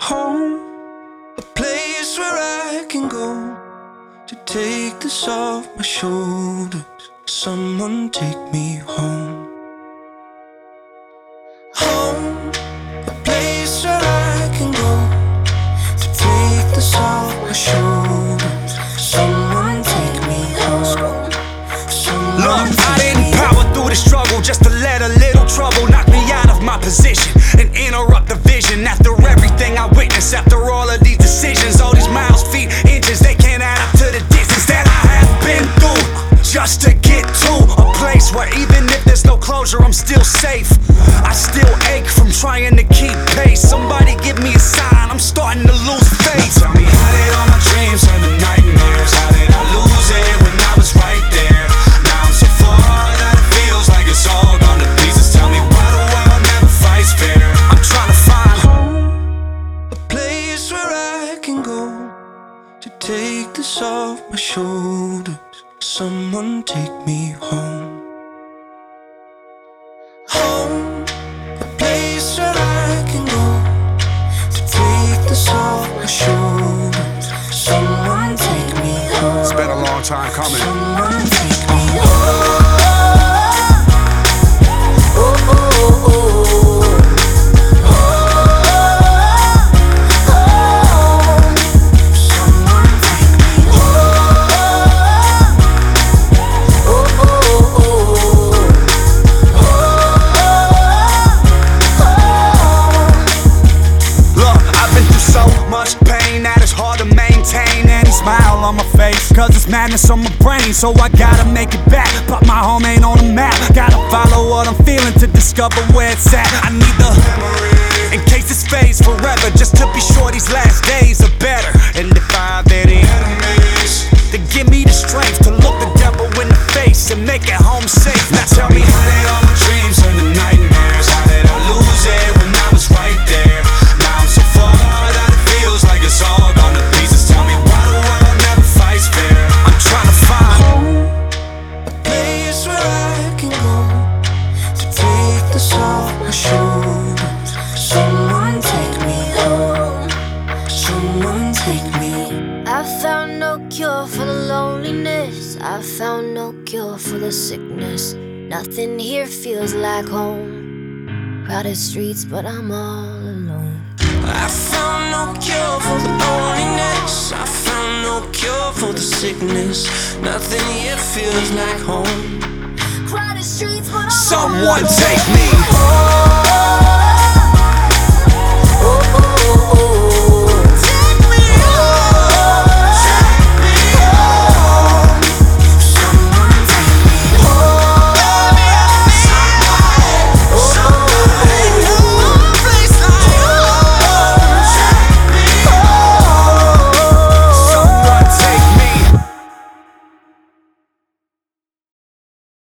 Home, a place where I can go to take this off my shoulders. Someone take me home. Home, a place where I can go to take this off my shoulders. Someone take me home. Someone Look, I didn't power through the struggle just to let a little trouble knock me out of my position and interrupt the vision. After I after all of these decisions, all these miles, feet, inches, they can't add up to the distance that I have been through. Just to get to a place where even if there's no closure, I'm still safe. Take this off my shoulders. Someone take me home. Home, a place where I can go to take this off my shoulders. Someone take me home. It's been a long time coming. Someone smile on my face. Cause it's madness on my brain, so I gotta make it back. But my home ain't on the map. Gotta follow what I'm feeling to discover where it's at. I need the in case this fades forever, just to be sure these last days are better. And if I have any enemies, then give me the strength to look the devil in the face and make it home safe. Now tell me how Someone take me home. Someone take me. I found no cure for the loneliness. I found no cure for the sickness. Nothing here feels like home. Crowded streets, but I'm all alone. I found no cure for the loneliness. I found no cure for the sickness. Nothing here feels like home. Someone take me me.